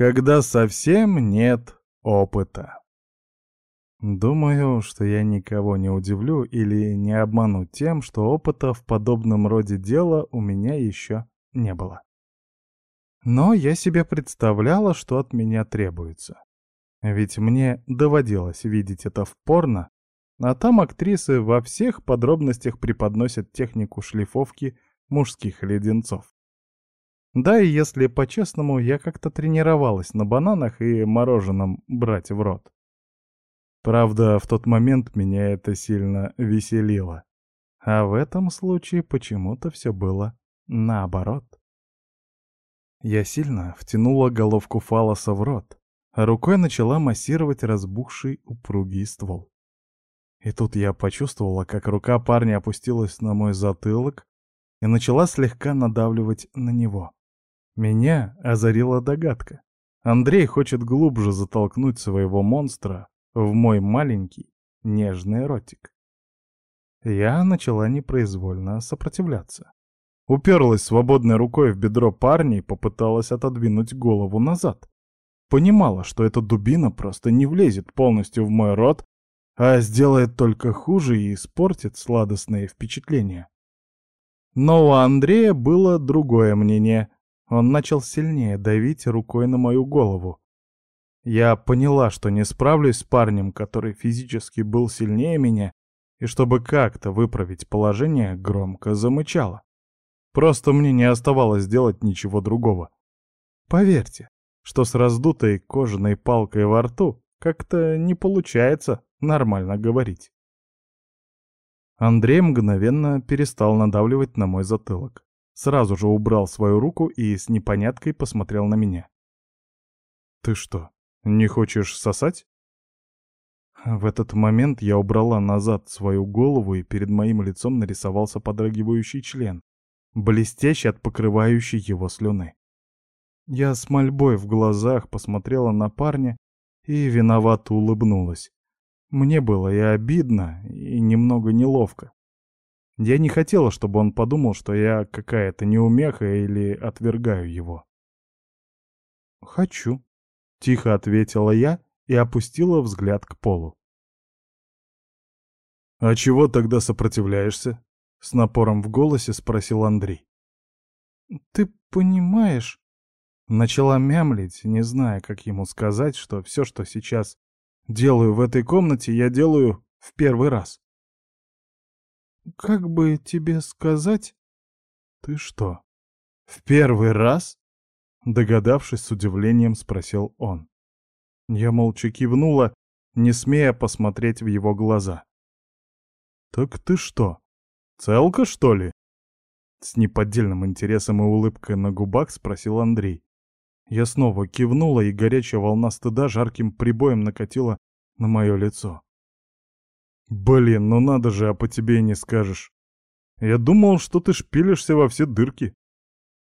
когда совсем нет опыта. Думаю, что я никого не удивлю или не обману тем, что опыта в подобном роде дела у меня еще не было. Но я себе представляла, что от меня требуется. Ведь мне доводилось видеть это в порно, а там актрисы во всех подробностях преподносят технику шлифовки мужских леденцов. Да и если по-честному, я как-то тренировалась на бананах и мороженом брать в рот. Правда, в тот момент меня это сильно веселило. А в этом случае почему-то все было наоборот. Я сильно втянула головку фалоса в рот, а рукой начала массировать разбухший упругий ствол. И тут я почувствовала, как рука парня опустилась на мой затылок и начала слегка надавливать на него. Меня озарила догадка. Андрей хочет глубже затолкнуть своего монстра в мой маленький нежный ротик. Я начала непроизвольно сопротивляться. Уперлась свободной рукой в бедро парня и попыталась отодвинуть голову назад. Понимала, что эта дубина просто не влезет полностью в мой рот, а сделает только хуже и испортит сладостные впечатления. Но у Андрея было другое мнение. Он начал сильнее давить рукой на мою голову. Я поняла, что не справлюсь с парнем, который физически был сильнее меня, и чтобы как-то выправить положение, громко замычала. Просто мне не оставалось делать ничего другого. Поверьте, что с раздутой кожаной палкой во рту как-то не получается нормально говорить. Андрей мгновенно перестал надавливать на мой затылок. Сразу же убрал свою руку и с непоняткой посмотрел на меня. «Ты что, не хочешь сосать?» В этот момент я убрала назад свою голову, и перед моим лицом нарисовался подрагивающий член, блестящий от покрывающей его слюны. Я с мольбой в глазах посмотрела на парня и виновато улыбнулась. Мне было и обидно, и немного неловко. Я не хотела, чтобы он подумал, что я какая-то неумеха или отвергаю его. «Хочу», — тихо ответила я и опустила взгляд к полу. «А чего тогда сопротивляешься?» — с напором в голосе спросил Андрей. «Ты понимаешь...» Начала мямлить, не зная, как ему сказать, что все, что сейчас делаю в этой комнате, я делаю в первый раз. «Как бы тебе сказать...» «Ты что, в первый раз?» Догадавшись с удивлением, спросил он. Я молча кивнула, не смея посмотреть в его глаза. «Так ты что, целка, что ли?» С неподдельным интересом и улыбкой на губах спросил Андрей. Я снова кивнула, и горячая волна стыда жарким прибоем накатила на мое лицо. «Блин, ну надо же, а по тебе и не скажешь. Я думал, что ты шпилишься во все дырки».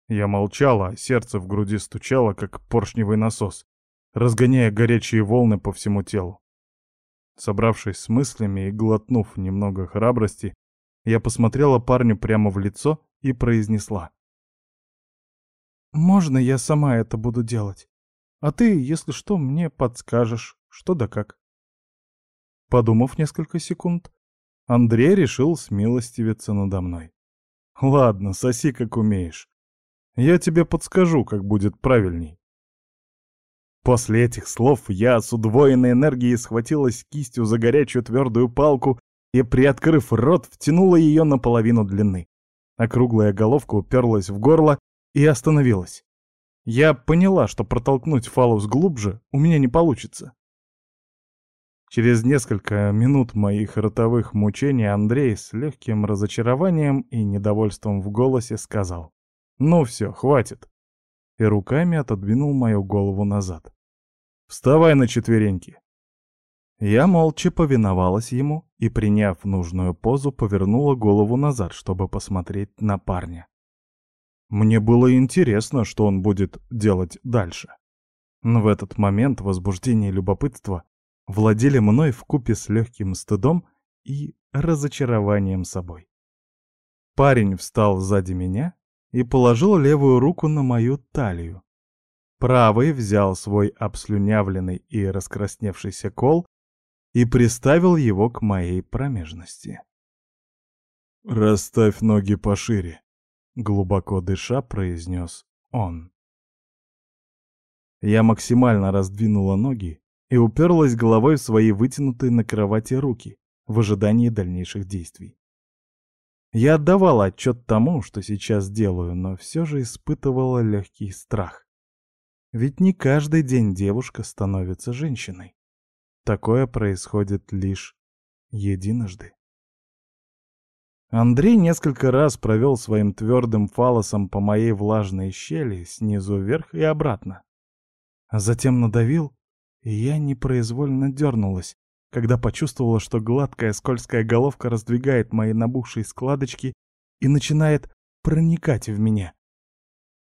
Я молчала, а сердце в груди стучало, как поршневый насос, разгоняя горячие волны по всему телу. Собравшись с мыслями и глотнув немного храбрости, я посмотрела парню прямо в лицо и произнесла. «Можно я сама это буду делать? А ты, если что, мне подскажешь, что да как». Подумав несколько секунд, Андрей решил смилостивиться надо мной. «Ладно, соси как умеешь. Я тебе подскажу, как будет правильней». После этих слов я с удвоенной энергией схватилась кистью за горячую твердую палку и, приоткрыв рот, втянула ее наполовину длины. Округлая головка уперлась в горло и остановилась. Я поняла, что протолкнуть фалус глубже у меня не получится. Через несколько минут моих ротовых мучений Андрей с легким разочарованием и недовольством в голосе сказал «Ну все, хватит!» и руками отодвинул мою голову назад. «Вставай на четвереньки!» Я молча повиновалась ему и, приняв нужную позу, повернула голову назад, чтобы посмотреть на парня. Мне было интересно, что он будет делать дальше. Но в этот момент возбуждение и любопытство владели мной в купе с легким стыдом и разочарованием собой. Парень встал сзади меня и положил левую руку на мою талию. Правый взял свой обслюнявленный и раскрасневшийся кол и приставил его к моей промежности. «Расставь ноги пошире», — глубоко дыша произнес он. Я максимально раздвинула ноги и уперлась головой в свои вытянутые на кровати руки в ожидании дальнейших действий. Я отдавала отчет тому, что сейчас делаю, но все же испытывала легкий страх. Ведь не каждый день девушка становится женщиной. Такое происходит лишь единожды. Андрей несколько раз провел своим твердым фалосом по моей влажной щели снизу вверх и обратно. Затем надавил, и я непроизвольно дернулась, когда почувствовала, что гладкая скользкая головка раздвигает мои набухшие складочки и начинает проникать в меня.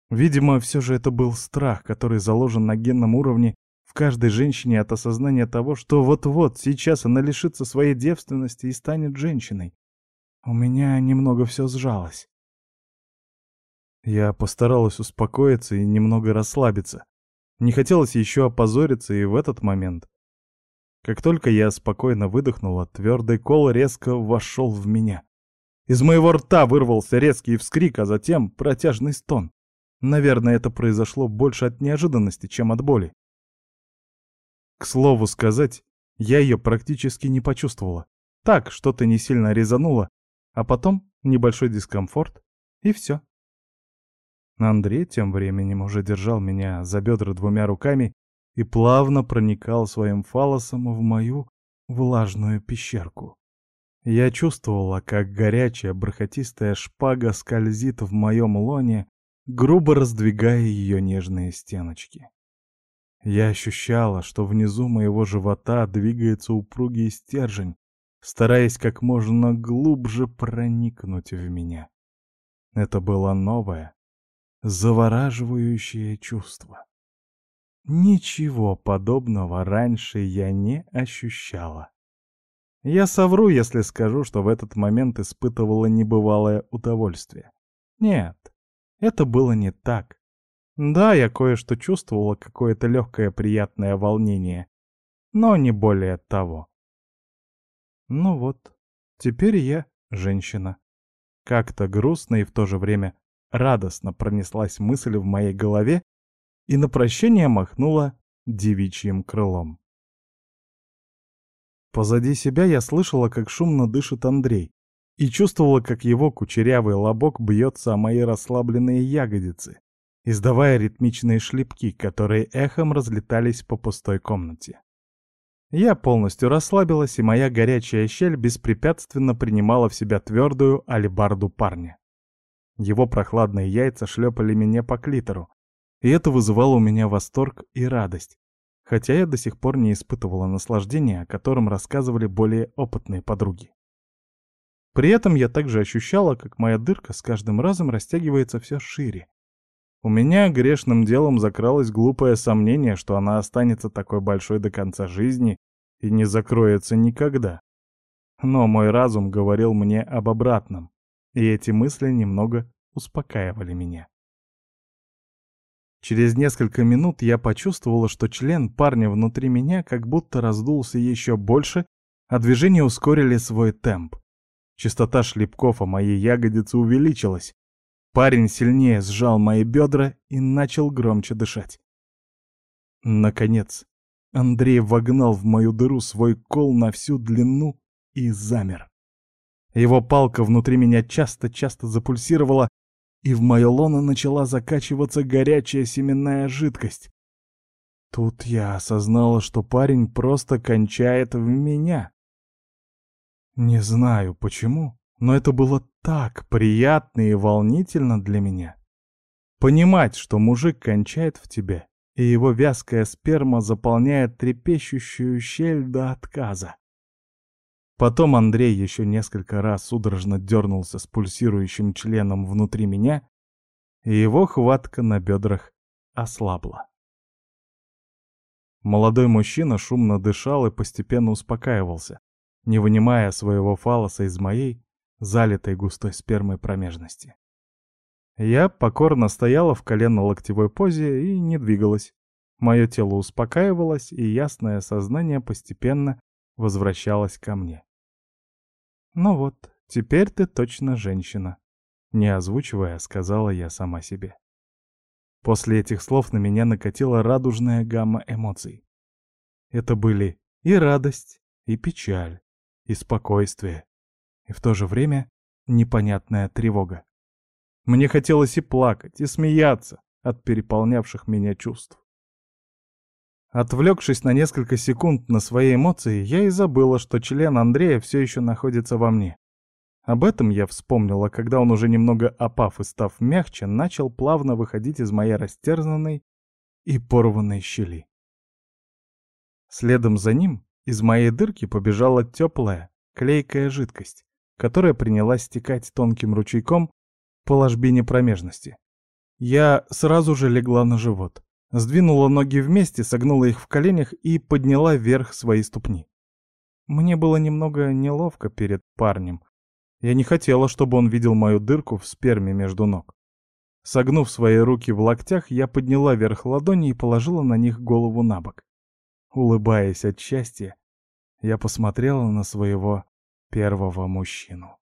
Видимо, все же это был страх, который заложен на генном уровне в каждой женщине от осознания того, что вот-вот сейчас она лишится своей девственности и станет женщиной. У меня немного все сжалось. Я постаралась успокоиться и немного расслабиться. Не хотелось еще опозориться и в этот момент. Как только я спокойно выдохнула, твердый кол резко вошел в меня. Из моего рта вырвался резкий вскрик, а затем протяжный стон. Наверное, это произошло больше от неожиданности, чем от боли. К слову сказать, я ее практически не почувствовала. Так, что-то не сильно резануло, а потом небольшой дискомфорт, и все. Андрей тем временем уже держал меня за бедра двумя руками и плавно проникал своим фалосом в мою влажную пещерку. Я чувствовала, как горячая бархатистая шпага скользит в моем лоне, грубо раздвигая ее нежные стеночки. Я ощущала, что внизу моего живота двигается упругий стержень, стараясь как можно глубже проникнуть в меня. Это было новое, завораживающее чувство. Ничего подобного раньше я не ощущала. Я совру, если скажу, что в этот момент испытывала небывалое удовольствие. Нет, это было не так. Да, я кое-что чувствовала, какое-то легкое приятное волнение, но не более того. Ну вот, теперь я женщина. Как-то грустно и в то же время радостно пронеслась мысль в моей голове и на прощение махнула девичьим крылом. Позади себя я слышала, как шумно дышит Андрей, и чувствовала, как его кучерявый лобок бьется о мои расслабленные ягодицы, издавая ритмичные шлепки, которые эхом разлетались по пустой комнате. Я полностью расслабилась, и моя горячая щель беспрепятственно принимала в себя твердую алебарду парня. Его прохладные яйца шлепали меня по клитору, и это вызывало у меня восторг и радость, хотя я до сих пор не испытывала наслаждения, о котором рассказывали более опытные подруги. При этом я также ощущала, как моя дырка с каждым разом растягивается все шире. У меня грешным делом закралось глупое сомнение, что она останется такой большой до конца жизни и не закроется никогда. Но мой разум говорил мне об обратном, и эти мысли немного успокаивали меня. Через несколько минут я почувствовала, что член парня внутри меня как будто раздулся еще больше, а движения ускорили свой темп. Частота шлепков о моей ягодице увеличилась. Парень сильнее сжал мои бедра и начал громче дышать. Наконец, Андрей вогнал в мою дыру свой кол на всю длину и замер. Его палка внутри меня часто-часто запульсировала, и в мое лоно начала закачиваться горячая семенная жидкость. Тут я осознала, что парень просто кончает в меня. Не знаю почему, но это было так приятно и волнительно для меня. Понимать, что мужик кончает в тебе, и его вязкая сперма заполняет трепещущую щель до отказа. Потом Андрей еще несколько раз судорожно дернулся с пульсирующим членом внутри меня, и его хватка на бедрах ослабла. Молодой мужчина шумно дышал и постепенно успокаивался, не вынимая своего фалоса из моей, залитой густой спермой промежности. Я покорно стояла в колено-локтевой позе и не двигалась. Мое тело успокаивалось, и ясное сознание постепенно возвращалось ко мне. «Ну вот, теперь ты точно женщина», — не озвучивая, сказала я сама себе. После этих слов на меня накатила радужная гамма эмоций. Это были и радость, и печаль, и спокойствие, и в то же время непонятная тревога. Мне хотелось и плакать, и смеяться от переполнявших меня чувств. Отвлекшись на несколько секунд на свои эмоции, я и забыла, что член Андрея все еще находится во мне. Об этом я вспомнила, когда он уже немного опав и став мягче, начал плавно выходить из моей растерзанной и порванной щели. Следом за ним из моей дырки побежала теплая, клейкая жидкость, которая принялась стекать тонким ручейком по ложбине промежности. Я сразу же легла на живот, сдвинула ноги вместе, согнула их в коленях и подняла вверх свои ступни. Мне было немного неловко перед парнем. Я не хотела, чтобы он видел мою дырку в сперме между ног. Согнув свои руки в локтях, я подняла вверх ладони и положила на них голову на бок. Улыбаясь от счастья, я посмотрела на своего первого мужчину.